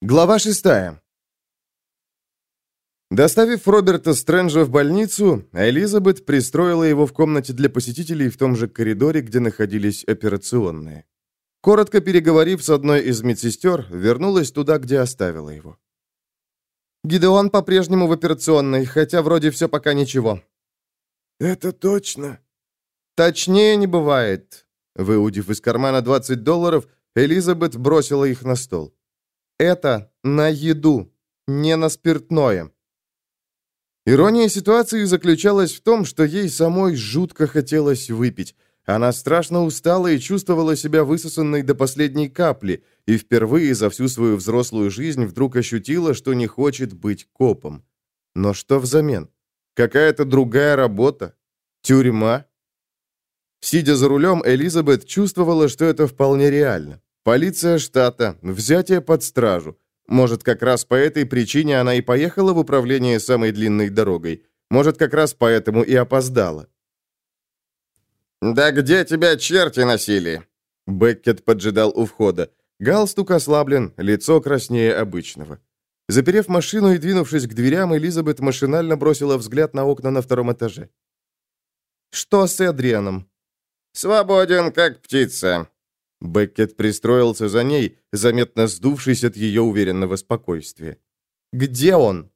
Глава шестая. Доставив Роберта Стрэнджа в больницу, Элизабет пристроила его в комнате для посетителей в том же коридоре, где находились операционные. Коротко переговорив с одной из медсестер, вернулась туда, где оставила его. «Гидеон по-прежнему в операционной, хотя вроде все пока ничего». «Это точно?» «Точнее не бывает». Выудив из кармана 20 долларов, Элизабет бросила их на стол. «Это на еду, не на спиртное». Ирония ситуации заключалась в том, что ей самой жутко хотелось выпить. Она страшно устала и чувствовала себя высосанной до последней капли, и впервые за всю свою взрослую жизнь вдруг ощутила, что не хочет быть копом. Но что взамен? Какая-то другая работа? Тюрьма? Сидя за рулем, Элизабет чувствовала, что это вполне реально. Полиция штата, взятие под стражу. Может, как раз по этой причине она и поехала в управление самой длинной дорогой. Может, как раз поэтому и опоздала. «Да где тебя черти носили?» Беккет поджидал у входа. Галстук ослаблен, лицо краснее обычного. Заперев машину и двинувшись к дверям, Элизабет машинально бросила взгляд на окна на втором этаже. «Что с Эдрианом?» «Свободен, как птица», Беккет пристроился за ней, заметно сдувшись от ее уверенного спокойствия. «Где он?»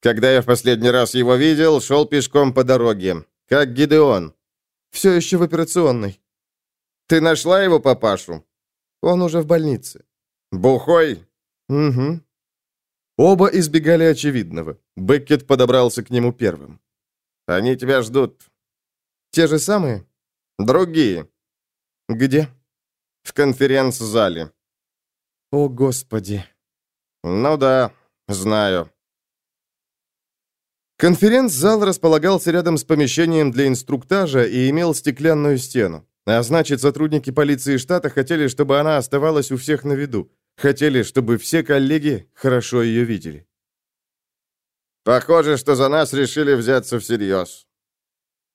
«Когда я в последний раз его видел, шел пешком по дороге. Как Гидеон». «Все еще в операционной». «Ты нашла его папашу?» «Он уже в больнице». «Бухой?» «Угу». Оба избегали очевидного. Беккет подобрался к нему первым. «Они тебя ждут». «Те же самые?» «Другие». «Где?» В конференц-зале. О, Господи. Ну да, знаю. Конференц-зал располагался рядом с помещением для инструктажа и имел стеклянную стену. А значит, сотрудники полиции штата хотели, чтобы она оставалась у всех на виду. Хотели, чтобы все коллеги хорошо ее видели. Похоже, что за нас решили взяться всерьез.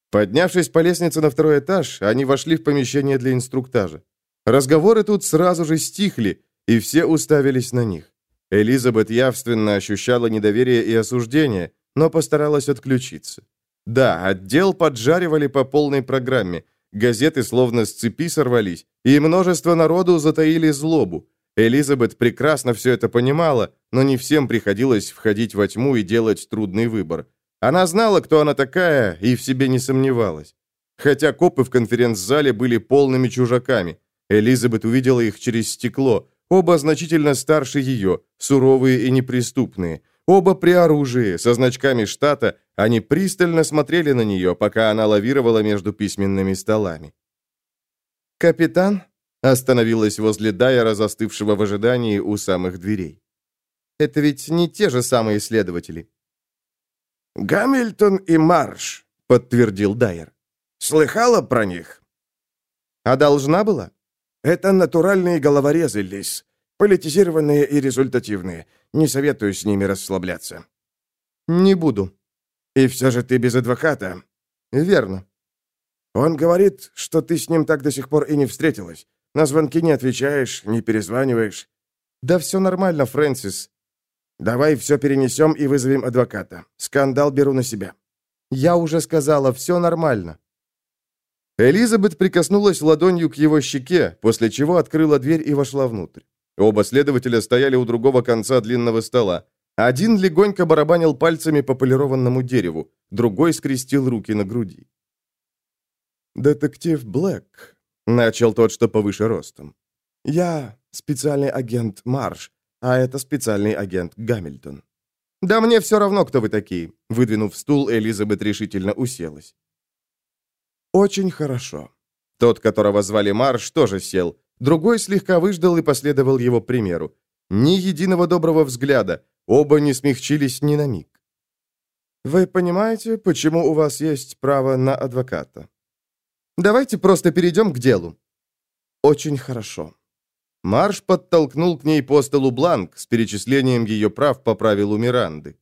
Поднявшись по лестнице на второй этаж, они вошли в помещение для инструктажа. Разговоры тут сразу же стихли, и все уставились на них. Элизабет явственно ощущала недоверие и осуждение, но постаралась отключиться. Да, отдел поджаривали по полной программе. Газеты словно с цепи сорвались, и множество народу затаили злобу. Элизабет прекрасно все это понимала, но не всем приходилось входить во тьму и делать трудный выбор. Она знала, кто она такая, и в себе не сомневалась. Хотя копы в конференц-зале были полными чужаками. Элизабет увидела их через стекло. Оба значительно старше ее, суровые и неприступные. Оба при оружии, со значками штата, они пристально смотрели на нее, пока она лавировала между письменными столами. «Капитан?» остановилась возле Дайера, застывшего в ожидании у самых дверей. «Это ведь не те же самые следователи». «Гамильтон и Марш», — подтвердил Дайер. «Слыхала про них?» «А должна была?» Это натуральные головорезы, Лис. Политизированные и результативные. Не советую с ними расслабляться. Не буду. И все же ты без адвоката. Верно. Он говорит, что ты с ним так до сих пор и не встретилась. На звонки не отвечаешь, не перезваниваешь. Да все нормально, Фрэнсис. Давай все перенесем и вызовем адвоката. Скандал беру на себя. Я уже сказала, все нормально. Элизабет прикоснулась ладонью к его щеке, после чего открыла дверь и вошла внутрь. Оба следователя стояли у другого конца длинного стола. Один легонько барабанил пальцами по полированному дереву, другой скрестил руки на груди. «Детектив Блэк», — начал тот, что повыше ростом. «Я специальный агент Марш, а это специальный агент Гамильтон». «Да мне все равно, кто вы такие», — выдвинув стул, Элизабет решительно уселась. «Очень хорошо». Тот, которого звали Марш, тоже сел. Другой слегка выждал и последовал его примеру. Ни единого доброго взгляда. Оба не смягчились ни на миг. «Вы понимаете, почему у вас есть право на адвоката?» «Давайте просто перейдем к делу». «Очень хорошо». Марш подтолкнул к ней по столу бланк с перечислением ее прав по правилу Миранды.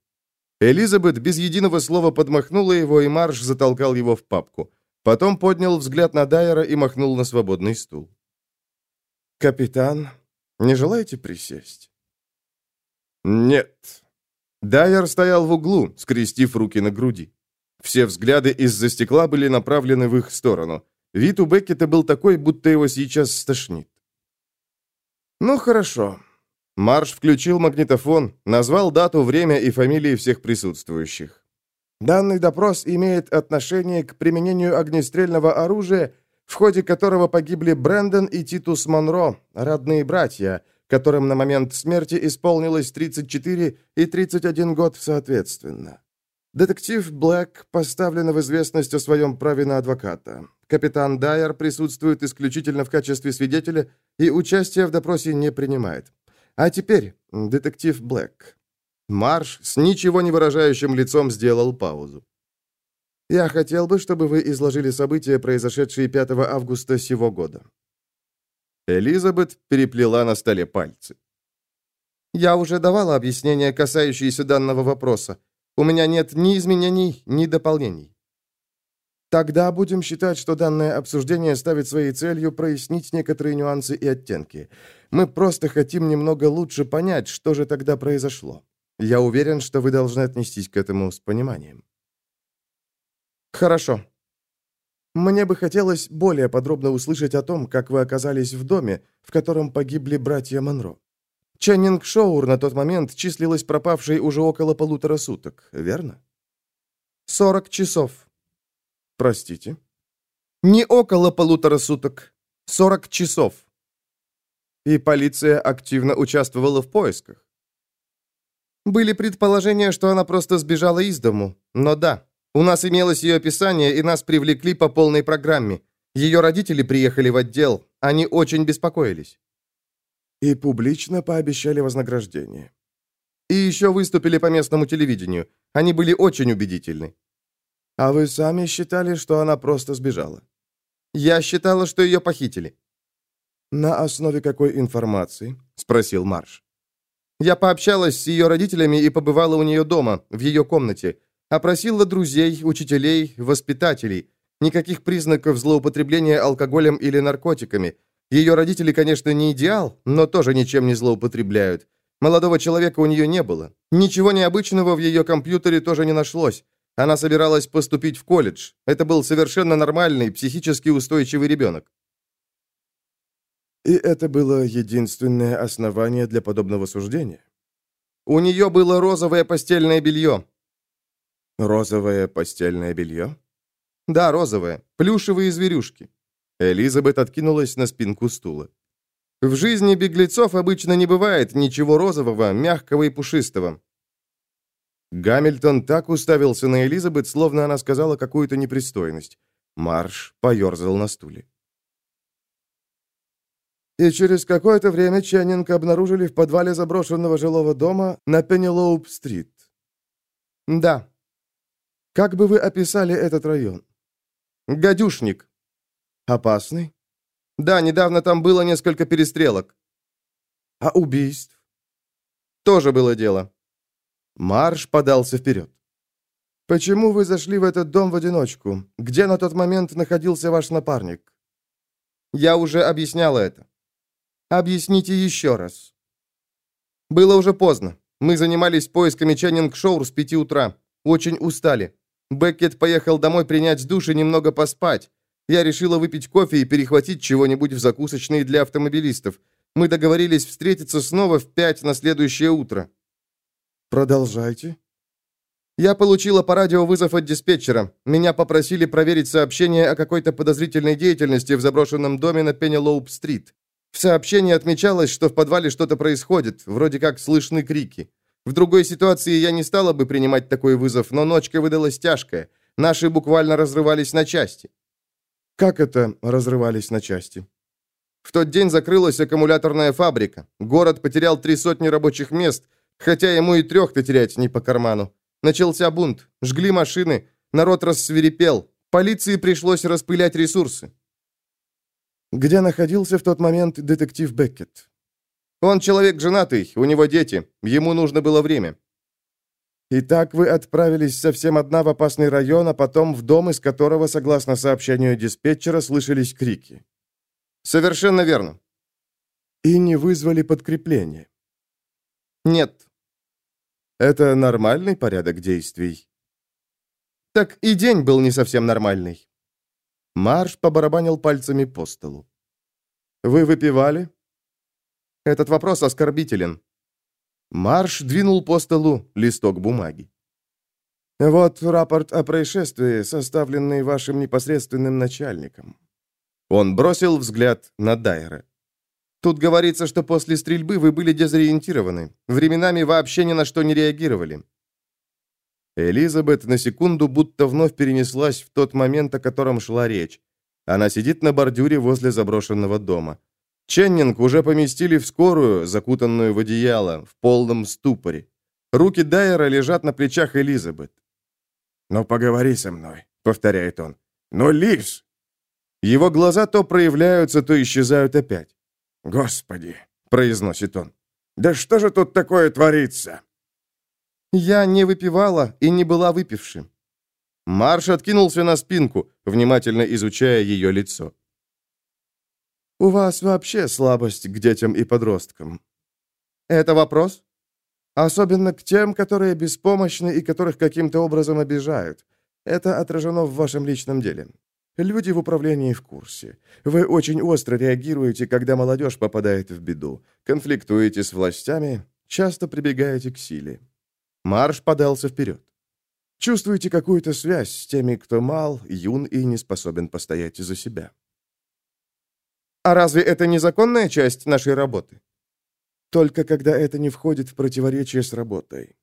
Элизабет без единого слова подмахнула его, и Марш затолкал его в папку. Потом поднял взгляд на Дайера и махнул на свободный стул. «Капитан, не желаете присесть?» Нет. Дайер стоял в углу, скрестив руки на груди. Все взгляды из-за стекла были направлены в их сторону. Вид у Беккета был такой, будто его сейчас стошнит. «Ну, хорошо». Марш включил магнитофон, назвал дату, время и фамилии всех присутствующих. «Данный допрос имеет отношение к применению огнестрельного оружия, в ходе которого погибли Брэндон и Титус Монро, родные братья, которым на момент смерти исполнилось 34 и 31 год соответственно. Детектив Блэк поставлен в известность о своем праве на адвоката. Капитан Дайер присутствует исключительно в качестве свидетеля и участия в допросе не принимает. А теперь, детектив Блэк. Марш с ничего не выражающим лицом сделал паузу. Я хотел бы, чтобы вы изложили события, произошедшие 5 августа сего года. Элизабет переплела на столе пальцы. Я уже давала объяснение, касающееся данного вопроса. У меня нет ни изменений, ни дополнений. Тогда будем считать, что данное обсуждение ставит своей целью прояснить некоторые нюансы и оттенки. Мы просто хотим немного лучше понять, что же тогда произошло. Я уверен, что вы должны отнестись к этому с пониманием. Хорошо. Мне бы хотелось более подробно услышать о том, как вы оказались в доме, в котором погибли братья Монро. Ченнинг Шоур на тот момент числилась пропавшей уже около полутора суток, верно? Сорок часов. Простите? Не около полутора суток. Сорок часов. И полиция активно участвовала в поисках. Были предположения, что она просто сбежала из дому. Но да, у нас имелось ее описание, и нас привлекли по полной программе. Ее родители приехали в отдел. Они очень беспокоились. И публично пообещали вознаграждение. И еще выступили по местному телевидению. Они были очень убедительны. А вы сами считали, что она просто сбежала? Я считала, что ее похитили. На основе какой информации? Спросил Марш. Я пообщалась с ее родителями и побывала у нее дома, в ее комнате. Опросила друзей, учителей, воспитателей. Никаких признаков злоупотребления алкоголем или наркотиками. Ее родители, конечно, не идеал, но тоже ничем не злоупотребляют. Молодого человека у нее не было. Ничего необычного в ее компьютере тоже не нашлось. Она собиралась поступить в колледж. Это был совершенно нормальный, психически устойчивый ребенок. И это было единственное основание для подобного суждения? У нее было розовое постельное белье. Розовое постельное белье? Да, розовое. Плюшевые зверюшки. Элизабет откинулась на спинку стула. В жизни беглецов обычно не бывает ничего розового, мягкого и пушистого. Гамильтон так уставился на Элизабет, словно она сказала какую-то непристойность. Марш поерзал на стуле. И через какое-то время Ченнинг обнаружили в подвале заброшенного жилого дома на Пеннилоуп-стрит. Да. Как бы вы описали этот район? Гадюшник. Опасный? Да, недавно там было несколько перестрелок. А убийств? Тоже было дело. Марш подался вперед. «Почему вы зашли в этот дом в одиночку? Где на тот момент находился ваш напарник?» «Я уже объясняла это. Объясните еще раз». «Было уже поздно. Мы занимались поисками Ченнинг-Шоур с пяти утра. Очень устали. Беккет поехал домой принять душ и немного поспать. Я решила выпить кофе и перехватить чего-нибудь в закусочные для автомобилистов. Мы договорились встретиться снова в пять на следующее утро. Продолжайте. Я получила по радио вызов от диспетчера. Меня попросили проверить сообщение о какой-то подозрительной деятельности в заброшенном доме на Пеннелоуп-стрит. В сообщении отмечалось, что в подвале что-то происходит, вроде как слышны крики. В другой ситуации я не стала бы принимать такой вызов, но ночка выдалась тяжкая. Наши буквально разрывались на части. Как это разрывались на части? В тот день закрылась аккумуляторная фабрика. Город потерял три сотни рабочих мест, хотя ему и трех-то терять не по карману. Начался бунт, жгли машины, народ рассверепел. Полиции пришлось распылять ресурсы. Где находился в тот момент детектив Беккет? Он человек женатый, у него дети, ему нужно было время. Итак, вы отправились совсем одна в опасный район, а потом в дом, из которого, согласно сообщению диспетчера, слышались крики. Совершенно верно. И не вызвали подкрепление. Нет. Это нормальный порядок действий. Так и день был не совсем нормальный. Марш побарабанил пальцами по столу. «Вы выпивали?» Этот вопрос оскорбителен. Марш двинул по столу листок бумаги. «Вот рапорт о происшествии, составленный вашим непосредственным начальником». Он бросил взгляд на Дайера. «Тут говорится, что после стрельбы вы были дезориентированы. Временами вообще ни на что не реагировали. Элизабет на секунду будто вновь перенеслась в тот момент, о котором шла речь. Она сидит на бордюре возле заброшенного дома. Ченнинг уже поместили в скорую, закутанную в одеяло, в полном ступоре. Руки Дайера лежат на плечах Элизабет. «Ну, поговори со мной», — повторяет он. «Ну, Лис!» Его глаза то проявляются, то исчезают опять. «Господи!» — произносит он. «Да что же тут такое творится?» Я не выпивала и не была выпившим. Марш откинулся на спинку, внимательно изучая ее лицо. «У вас вообще слабость к детям и подросткам?» «Это вопрос?» «Особенно к тем, которые беспомощны и которых каким-то образом обижают. Это отражено в вашем личном деле. Люди в управлении в курсе. Вы очень остро реагируете, когда молодежь попадает в беду. Конфликтуете с властями, часто прибегаете к силе. Марш подался вперед. Чувствуете какую-то связь с теми, кто мал, юн и не способен постоять за себя. А разве это незаконная часть нашей работы? Только когда это не входит в противоречие с работой.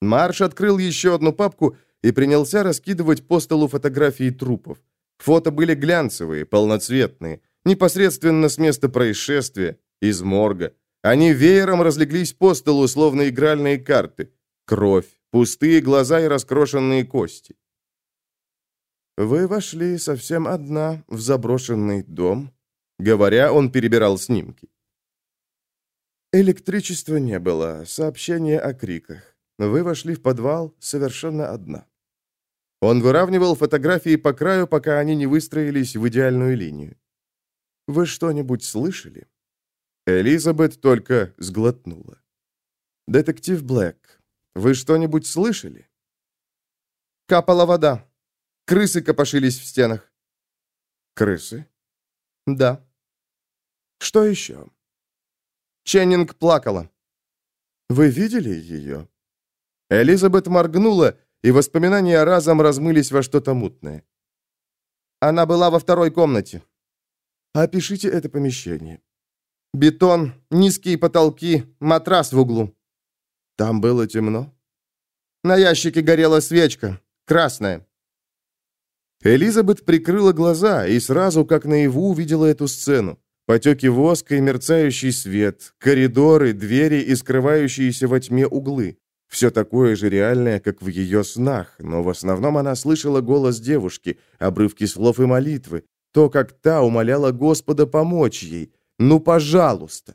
Марш открыл еще одну папку и принялся раскидывать по столу фотографии трупов. Фото были глянцевые, полноцветные, непосредственно с места происшествия, из морга. Они веером разлеглись по столу, словно игральные карты. Кровь, пустые глаза и раскрошенные кости. «Вы вошли совсем одна в заброшенный дом», — говоря, он перебирал снимки. Электричества не было, сообщение о криках. Вы вошли в подвал совершенно одна. Он выравнивал фотографии по краю, пока они не выстроились в идеальную линию. «Вы что-нибудь слышали?» Элизабет только сглотнула. «Детектив Блэк, вы что-нибудь слышали?» «Капала вода. Крысы копошились в стенах». «Крысы?» «Да». «Что еще?» Ченнинг плакала. «Вы видели ее?» Элизабет моргнула, и воспоминания разом размылись во что-то мутное. Она была во второй комнате. Опишите это помещение. Бетон, низкие потолки, матрас в углу. Там было темно? На ящике горела свечка, красная. Элизабет прикрыла глаза и сразу, как наяву, увидела эту сцену. Потеки воска и мерцающий свет, коридоры, двери и скрывающиеся во тьме углы. Все такое же реальное, как в ее снах, но в основном она слышала голос девушки, обрывки слов и молитвы, то, как та умоляла Господа помочь ей. «Ну, пожалуйста!»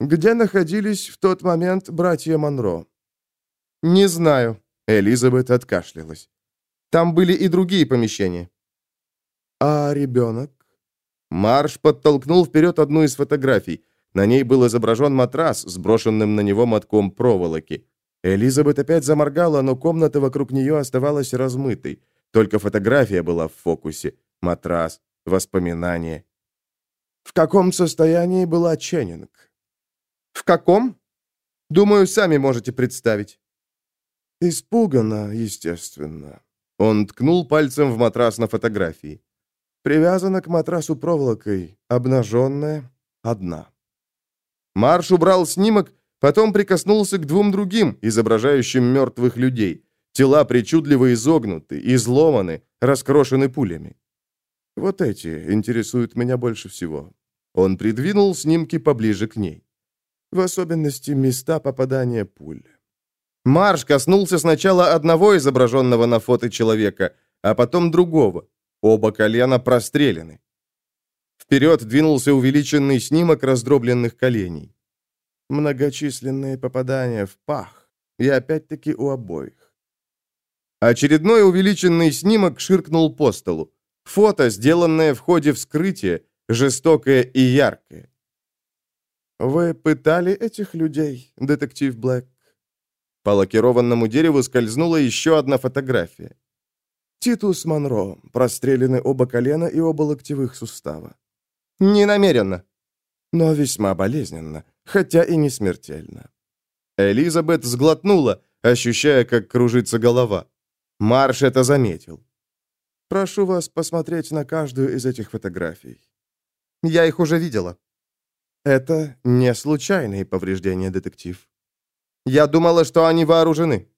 Где находились в тот момент братья Монро? Не знаю. Элизабет откашлялась. Там были и другие помещения. А ребенок? Марш подтолкнул вперед одну из фотографий. На ней был изображен матрас, сброшенным на него мотком проволоки. Элизабет опять заморгала, но комната вокруг нее оставалась размытой. Только фотография была в фокусе. Матрас, воспоминания. В каком состоянии была Ченнинг? В каком? Думаю, сами можете представить. Испуганно, естественно. Он ткнул пальцем в матрас на фотографии. Привязана к матрасу проволокой, обнаженная, одна. Марш убрал снимок, потом прикоснулся к двум другим, изображающим мертвых людей. Тела причудливо изогнуты, изломаны, раскрошены пулями. Вот эти интересуют меня больше всего. Он придвинул снимки поближе к ней в особенности места попадания пуль. Марш коснулся сначала одного изображенного на фото человека, а потом другого. Оба колена прострелены. Вперед двинулся увеличенный снимок раздробленных коленей. Многочисленные попадания в пах. И опять-таки у обоих. Очередной увеличенный снимок ширкнул по столу. Фото, сделанное в ходе вскрытия, жестокое и яркое. «Вы пытали этих людей, детектив Блэк?» По лакированному дереву скользнула еще одна фотография. Титус Монро. Прострелены оба колена и оба локтевых сустава. Не намеренно. Но весьма болезненно, хотя и не смертельно. Элизабет сглотнула, ощущая, как кружится голова. Марш это заметил. «Прошу вас посмотреть на каждую из этих фотографий». «Я их уже видела». «Это не случайные повреждения, детектив». «Я думала, что они вооружены».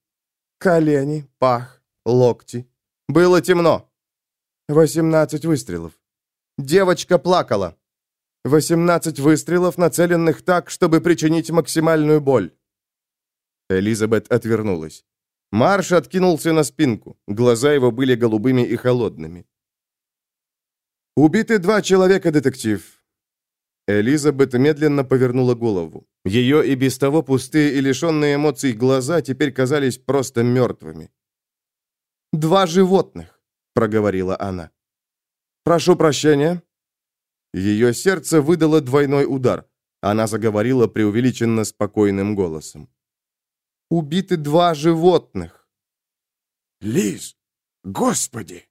«Колени, пах, локти». «Было темно». «18 выстрелов». «Девочка плакала». «18 выстрелов, нацеленных так, чтобы причинить максимальную боль». Элизабет отвернулась. Марш откинулся на спинку. Глаза его были голубыми и холодными. «Убиты два человека, детектив». Элизабет медленно повернула голову. Ее и без того пустые и лишенные эмоций глаза теперь казались просто мертвыми. «Два животных», — проговорила она. «Прошу прощения». Ее сердце выдало двойной удар. Она заговорила преувеличенно спокойным голосом убиты два животных. Лиз, господи!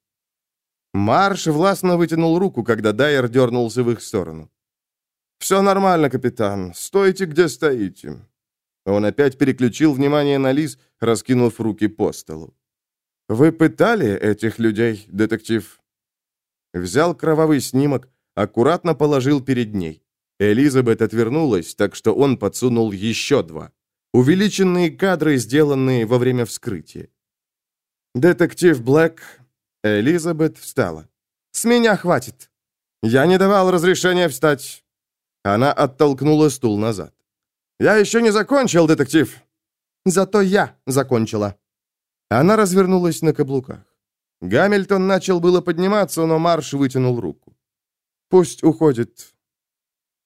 Марш властно вытянул руку, когда Дайер дернулся в их сторону. «Все нормально, капитан. Стойте, где стоите». Он опять переключил внимание на Лиз, раскинув руки по столу. «Вы пытали этих людей, детектив?» Взял кровавый снимок, аккуратно положил перед ней. Элизабет отвернулась, так что он подсунул еще два. Увеличенные кадры, сделанные во время вскрытия. «Детектив Блэк...» Элизабет встала. «С меня хватит. Я не давал разрешения встать». Она оттолкнула стул назад. «Я еще не закончил, детектив». «Зато я закончила». Она развернулась на каблуках. Гамильтон начал было подниматься, но Марш вытянул руку. «Пусть уходит.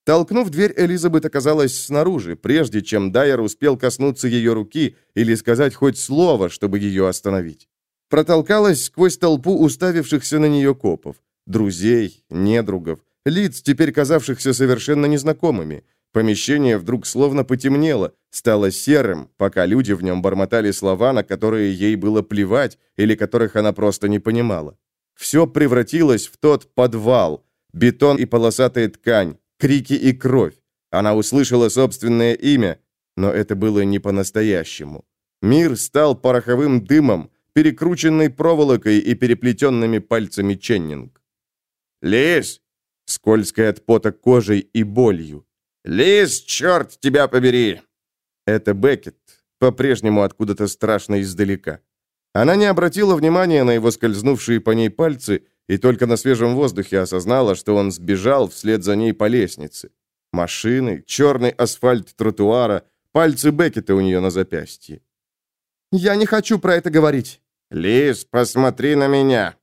Толкнув дверь, Элизабет оказалась снаружи, прежде чем Дайер успел коснуться ее руки или сказать хоть слово, чтобы ее остановить. Протолкалась сквозь толпу уставившихся на нее копов, друзей, недругов, лиц, теперь казавшихся совершенно незнакомыми. Помещение вдруг словно потемнело, стало серым, пока люди в нем бормотали слова, на которые ей было плевать или которых она просто не понимала. Все превратилось в тот подвал, бетон и полосатая ткань, крики и кровь. Она услышала собственное имя, но это было не по-настоящему. Мир стал пороховым дымом, перекрученной проволокой и переплетенными пальцами Ченнинг. «Лиз!» Скользкой от пота кожей и болью. «Лиз, черт тебя побери!» Это Беккет, по-прежнему откуда-то страшно издалека. Она не обратила внимания на его скользнувшие по ней пальцы и только на свежем воздухе осознала, что он сбежал вслед за ней по лестнице. Машины, черный асфальт тротуара, пальцы Беккета у нее на запястье. «Я не хочу про это говорить». «Лиз, посмотри на меня».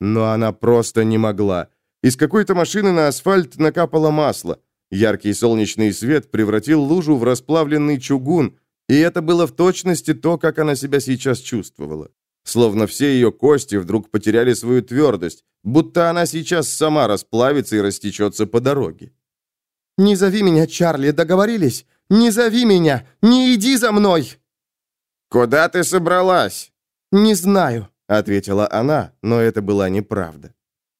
Но она просто не могла. Из какой-то машины на асфальт накапало масло. Яркий солнечный свет превратил лужу в расплавленный чугун, и это было в точности то, как она себя сейчас чувствовала. Словно все ее кости вдруг потеряли свою твердость, будто она сейчас сама расплавится и растечется по дороге. «Не зови меня, Чарли, договорились? Не зови меня! Не иди за мной!» «Куда ты собралась?» «Не знаю», — ответила она, но это была неправда.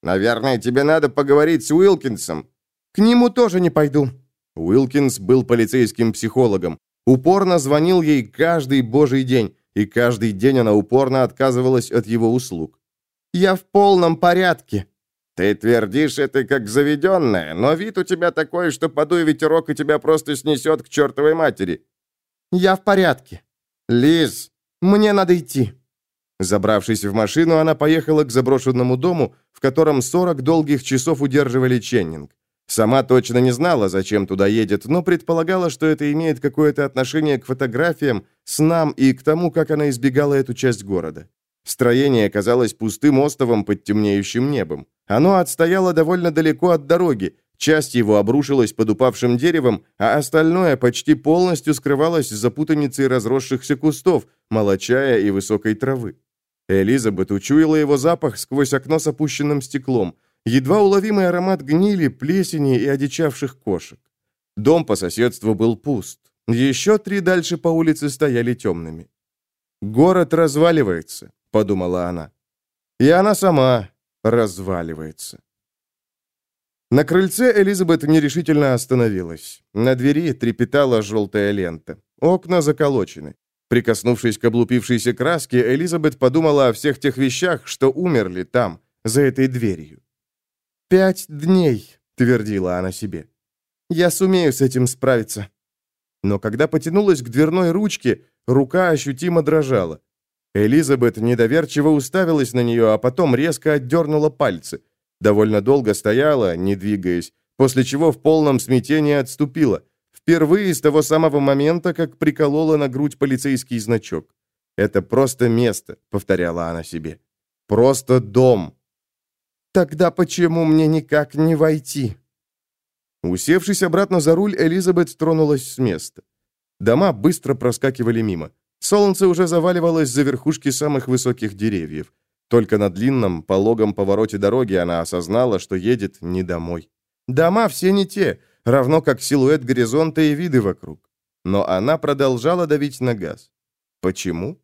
«Наверное, тебе надо поговорить с Уилкинсом». «К нему тоже не пойду». Уилкинс был полицейским психологом. Упорно звонил ей каждый божий день, и каждый день она упорно отказывалась от его услуг. «Я в полном порядке». «Ты твердишь это как заведенная, но вид у тебя такой, что подуй ветерок, и тебя просто снесет к чертовой матери». «Я в порядке». «Лиз!» «Мне надо идти». Забравшись в машину, она поехала к заброшенному дому, в котором 40 долгих часов удерживали Ченнинг. Сама точно не знала, зачем туда едет, но предполагала, что это имеет какое-то отношение к фотографиям, снам и к тому, как она избегала эту часть города. Строение казалось пустым островом под темнеющим небом. Оно отстояло довольно далеко от дороги, часть его обрушилась под упавшим деревом, а остальное почти полностью скрывалось за путаницей разросшихся кустов, молочая и высокой травы. Элизабет учуяла его запах сквозь окно с опущенным стеклом, едва уловимый аромат гнили, плесени и одичавших кошек. Дом по соседству был пуст. Еще три дальше по улице стояли темными. Город разваливается, подумала она. И она сама разваливается. На крыльце Элизабет нерешительно остановилась. На двери трепетала желтая лента. Окна заколочены. Прикоснувшись к облупившейся краске, Элизабет подумала о всех тех вещах, что умерли там, за этой дверью. «Пять дней», — твердила она себе. «Я сумею с этим справиться». Но когда потянулась к дверной ручке, рука ощутимо дрожала. Элизабет недоверчиво уставилась на нее, а потом резко отдернула пальцы. Довольно долго стояла, не двигаясь, после чего в полном смятении отступила. Впервые с того самого момента, как приколола на грудь полицейский значок. «Это просто место», — повторяла она себе. «Просто дом». «Тогда почему мне никак не войти?» Усевшись обратно за руль, Элизабет тронулась с места. Дома быстро проскакивали мимо. Солнце уже заваливалось за верхушки самых высоких деревьев. Только на длинном, пологом повороте дороги она осознала, что едет не домой. Дома все не те, равно как силуэт горизонта и виды вокруг. Но она продолжала давить на газ. Почему?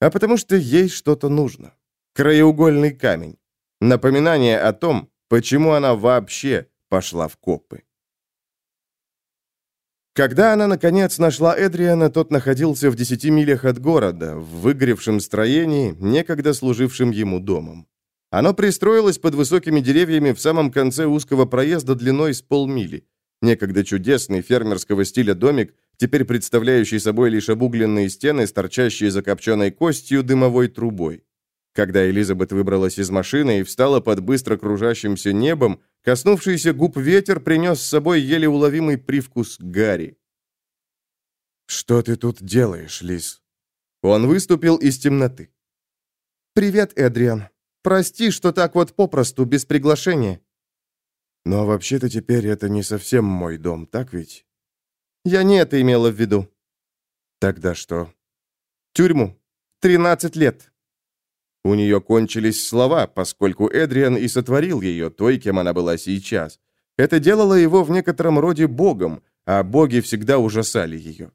А потому что ей что-то нужно. Краеугольный камень. Напоминание о том, почему она вообще пошла в копы. Когда она, наконец, нашла Эдриана, тот находился в десяти милях от города, в выгоревшем строении, некогда служившем ему домом. Оно пристроилось под высокими деревьями в самом конце узкого проезда длиной с полмили. Некогда чудесный фермерского стиля домик, теперь представляющий собой лишь обугленные стены, торчащие закопченной костью дымовой трубой. Когда Элизабет выбралась из машины и встала под быстро кружащимся небом, коснувшийся губ ветер принес с собой еле уловимый привкус гари. «Что ты тут делаешь, Лис?» Он выступил из темноты. «Привет, Эдриан. Прости, что так вот попросту, без приглашения». «Но вообще-то теперь это не совсем мой дом, так ведь?» «Я не это имела в виду». «Тогда что?» «Тюрьму. Тринадцать лет. У нее кончились слова, поскольку Эдриан и сотворил ее той, кем она была сейчас. Это делало его в некотором роде богом, а боги всегда ужасали ее.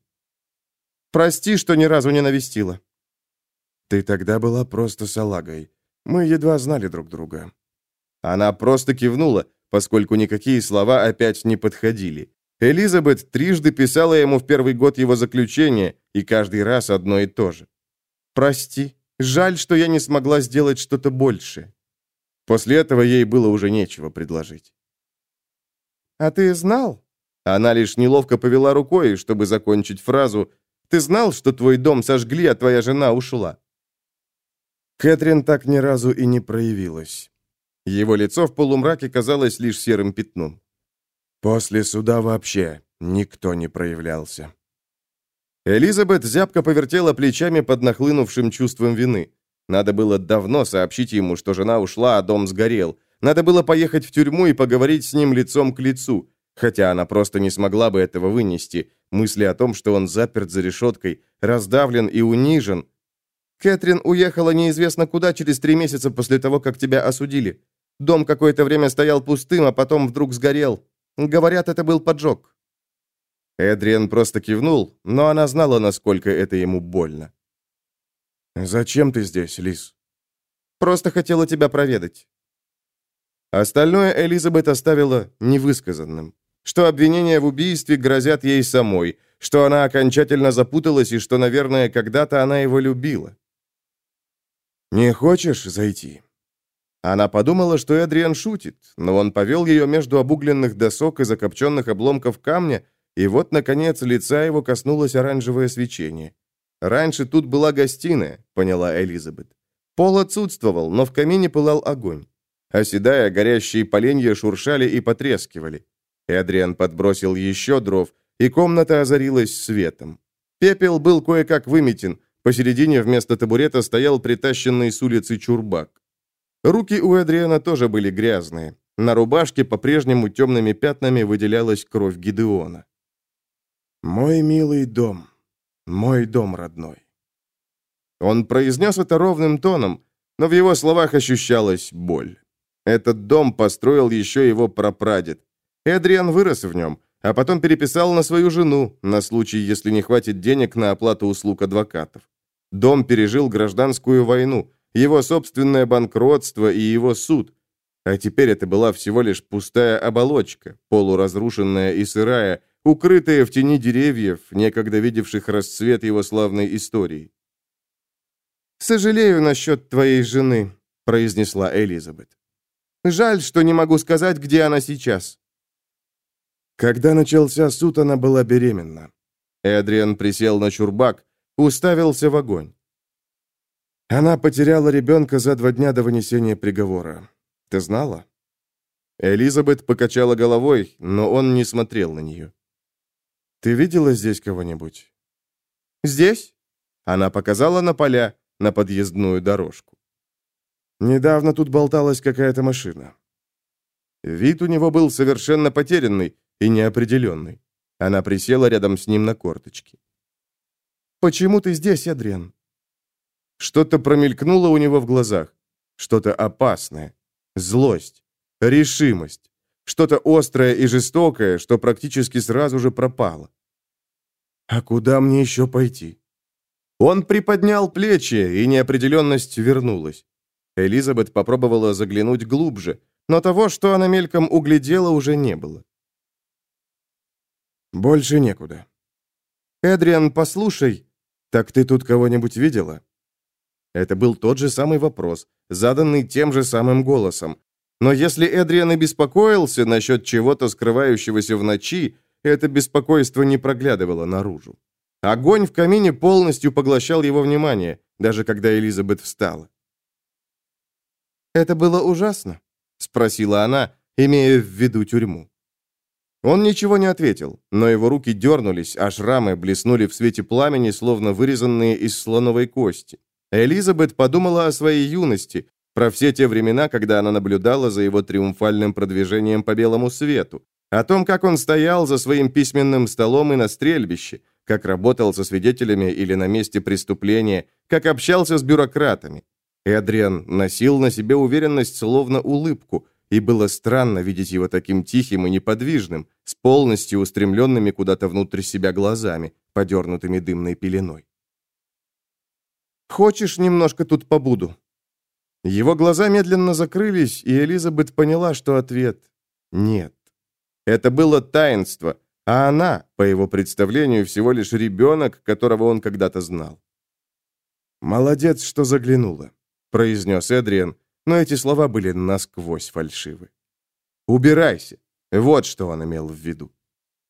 «Прости, что ни разу не навестила». «Ты тогда была просто салагой. Мы едва знали друг друга». Она просто кивнула, поскольку никакие слова опять не подходили. Элизабет трижды писала ему в первый год его заключения, и каждый раз одно и то же. «Прости». Жаль, что я не смогла сделать что-то большее. После этого ей было уже нечего предложить. «А ты знал?» Она лишь неловко повела рукой, чтобы закончить фразу. «Ты знал, что твой дом сожгли, а твоя жена ушла?» Кэтрин так ни разу и не проявилась. Его лицо в полумраке казалось лишь серым пятном. После суда вообще никто не проявлялся. Элизабет зябко повертела плечами под нахлынувшим чувством вины. Надо было давно сообщить ему, что жена ушла, а дом сгорел. Надо было поехать в тюрьму и поговорить с ним лицом к лицу. Хотя она просто не смогла бы этого вынести. Мысли о том, что он заперт за решеткой, раздавлен и унижен. «Кэтрин уехала неизвестно куда через три месяца после того, как тебя осудили. Дом какое-то время стоял пустым, а потом вдруг сгорел. Говорят, это был поджог». Эдриан просто кивнул, но она знала, насколько это ему больно. «Зачем ты здесь, Лис?» «Просто хотела тебя проведать». Остальное Элизабет оставила невысказанным. Что обвинения в убийстве грозят ей самой, что она окончательно запуталась и что, наверное, когда-то она его любила. «Не хочешь зайти?» Она подумала, что Эдриан шутит, но он повел ее между обугленных досок и закопченных обломков камня, и вот, наконец, лица его коснулось оранжевое свечение. «Раньше тут была гостиная», — поняла Элизабет. Пол отсутствовал, но в камине пылал огонь. Оседая, горящие поленья шуршали и потрескивали. Эдриан подбросил еще дров, и комната озарилась светом. Пепел был кое-как выметен, посередине вместо табурета стоял притащенный с улицы чурбак. Руки у Эдриана тоже были грязные. На рубашке по-прежнему темными пятнами выделялась кровь Гидеона. «Мой милый дом, мой дом родной». Он произнес это ровным тоном, но в его словах ощущалась боль. Этот дом построил еще его прапрадед. Эдриан вырос в нем, а потом переписал на свою жену, на случай, если не хватит денег на оплату услуг адвокатов. Дом пережил гражданскую войну, его собственное банкротство и его суд. А теперь это была всего лишь пустая оболочка, полуразрушенная и сырая, укрытая в тени деревьев, некогда видевших расцвет его славной истории. «Сожалею насчет твоей жены», — произнесла Элизабет. «Жаль, что не могу сказать, где она сейчас». Когда начался суд, она была беременна. Эдриан присел на чурбак, уставился в огонь. Она потеряла ребенка за два дня до вынесения приговора. Ты знала? Элизабет покачала головой, но он не смотрел на нее. «Ты видела здесь кого-нибудь?» «Здесь?» Она показала на поля, на подъездную дорожку. «Недавно тут болталась какая-то машина». Вид у него был совершенно потерянный и неопределенный. Она присела рядом с ним на корточки. «Почему ты здесь, Адриан?» Что-то промелькнуло у него в глазах. Что-то опасное. Злость. Решимость. Что-то острое и жестокое, что практически сразу же пропало. «А куда мне еще пойти?» Он приподнял плечи, и неопределенность вернулась. Элизабет попробовала заглянуть глубже, но того, что она мельком углядела, уже не было. «Больше некуда». «Эдриан, послушай, так ты тут кого-нибудь видела?» Это был тот же самый вопрос, заданный тем же самым голосом. Но если Эдриан и беспокоился насчет чего-то скрывающегося в ночи, это беспокойство не проглядывало наружу. Огонь в камине полностью поглощал его внимание, даже когда Элизабет встала. «Это было ужасно?» — спросила она, имея в виду тюрьму. Он ничего не ответил, но его руки дернулись, а шрамы блеснули в свете пламени, словно вырезанные из слоновой кости. Элизабет подумала о своей юности, про все те времена, когда она наблюдала за его триумфальным продвижением по белому свету, о том, как он стоял за своим письменным столом и на стрельбище, как работал со свидетелями или на месте преступления, как общался с бюрократами. Эдриан носил на себе уверенность, словно улыбку, и было странно видеть его таким тихим и неподвижным, с полностью устремленными куда-то внутрь себя глазами, подернутыми дымной пеленой. «Хочешь, немножко тут побуду?» Его глаза медленно закрылись, и Элизабет поняла, что ответ «нет». Это было таинство, а она, по его представлению, всего лишь ребенок, которого он когда-то знал. «Молодец, что заглянула», — произнес Эдриан, но эти слова были насквозь фальшивы. «Убирайся!» Вот что он имел в виду.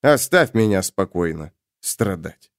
«Оставь меня спокойно страдать».